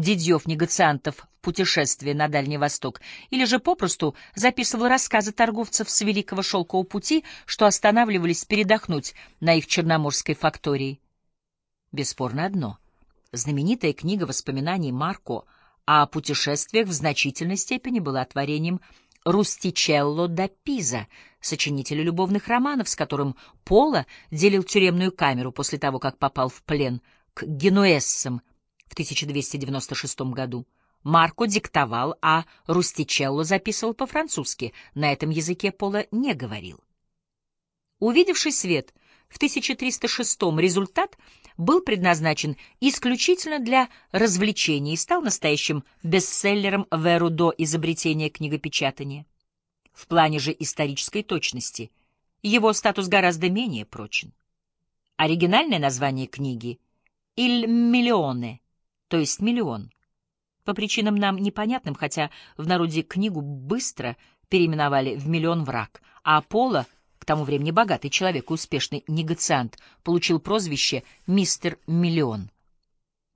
дидьев-негациантов в путешествие на Дальний Восток, или же попросту записывал рассказы торговцев с Великого Шелкового пути, что останавливались передохнуть на их черноморской фактории. Бесспорно одно. Знаменитая книга воспоминаний Марко о путешествиях в значительной степени была творением Рустичелло да Пиза, сочинителя любовных романов, с которым Пола делил тюремную камеру после того, как попал в плен к генуэзцам в 1296 году. Марко диктовал, а Рустичелло записывал по-французски, на этом языке Пола не говорил. Увидевший свет в 1306 результат был предназначен исключительно для развлечений и стал настоящим бестселлером в до изобретения книгопечатания. В плане же исторической точности его статус гораздо менее прочен. Оригинальное название книги «Il Milione», то есть «миллион», по причинам нам непонятным, хотя в народе книгу быстро переименовали в «Миллион враг», а Аполло, к тому времени богатый человек и успешный негациант, получил прозвище «Мистер Миллион».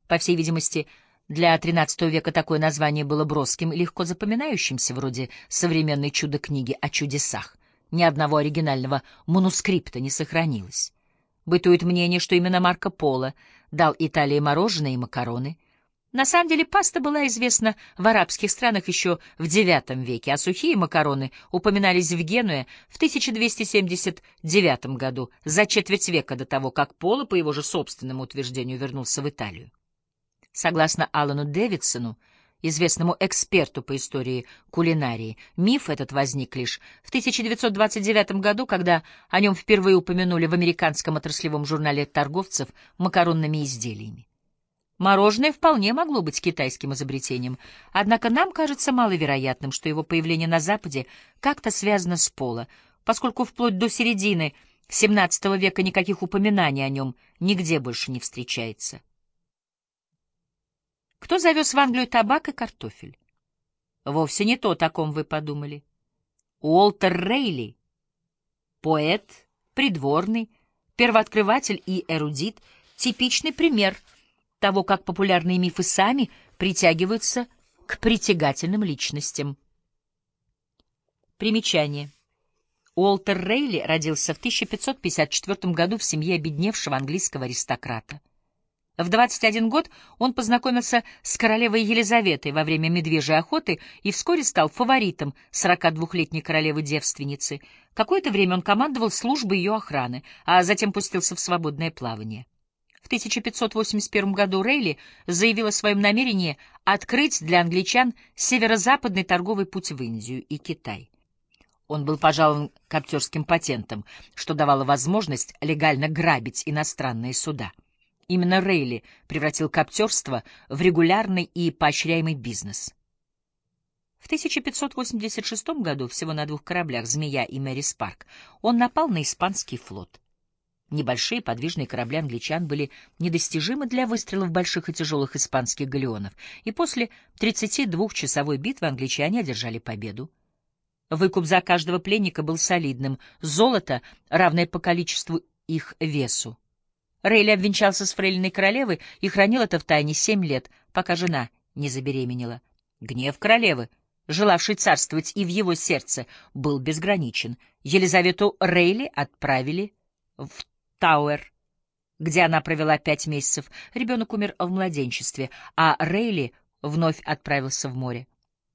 По всей видимости, для XIII века такое название было броским и легко запоминающимся, вроде современной чудо-книги о чудесах. Ни одного оригинального манускрипта не сохранилось. Бытует мнение, что именно Марко Поло дал Италии мороженое и макароны. На самом деле паста была известна в арабских странах еще в IX веке, а сухие макароны упоминались в Генуе в 1279 году, за четверть века до того, как Поло, по его же собственному утверждению, вернулся в Италию. Согласно Алану Дэвидсону, известному эксперту по истории кулинарии, миф этот возник лишь в 1929 году, когда о нем впервые упомянули в американском отраслевом журнале торговцев макаронными изделиями. Мороженое вполне могло быть китайским изобретением, однако нам кажется маловероятным, что его появление на Западе как-то связано с поло, поскольку вплоть до середины XVII века никаких упоминаний о нем нигде больше не встречается. Кто завез в Англию табак и картофель? Вовсе не то, о ком вы подумали. Уолтер Рейли, поэт, придворный, первооткрыватель и эрудит, типичный пример того, как популярные мифы сами притягиваются к притягательным личностям. Примечание. Уолтер Рейли родился в 1554 году в семье обедневшего английского аристократа. В 21 год он познакомился с королевой Елизаветой во время медвежьей охоты и вскоре стал фаворитом 42-летней королевы-девственницы. Какое-то время он командовал службой ее охраны, а затем пустился в свободное плавание. В 1581 году Рейли заявил о своем намерении открыть для англичан северо-западный торговый путь в Индию и Китай. Он был пожалован коптерским патентом, что давало возможность легально грабить иностранные суда. Именно Рейли превратил коптерство в регулярный и поощряемый бизнес. В 1586 году, всего на двух кораблях «Змея» и «Мэри Спарк», он напал на испанский флот. Небольшие подвижные корабли англичан были недостижимы для выстрелов больших и тяжелых испанских галеонов, и после 32-часовой битвы англичане одержали победу. Выкуп за каждого пленника был солидным, золото, равное по количеству их весу. Рейли обвенчался с фрейлиной королевы и хранил это в тайне семь лет, пока жена не забеременела. Гнев королевы, желавший царствовать и в его сердце, был безграничен. Елизавету Рейли отправили в Тауэр, где она провела пять месяцев. Ребенок умер в младенчестве, а Рейли вновь отправился в море.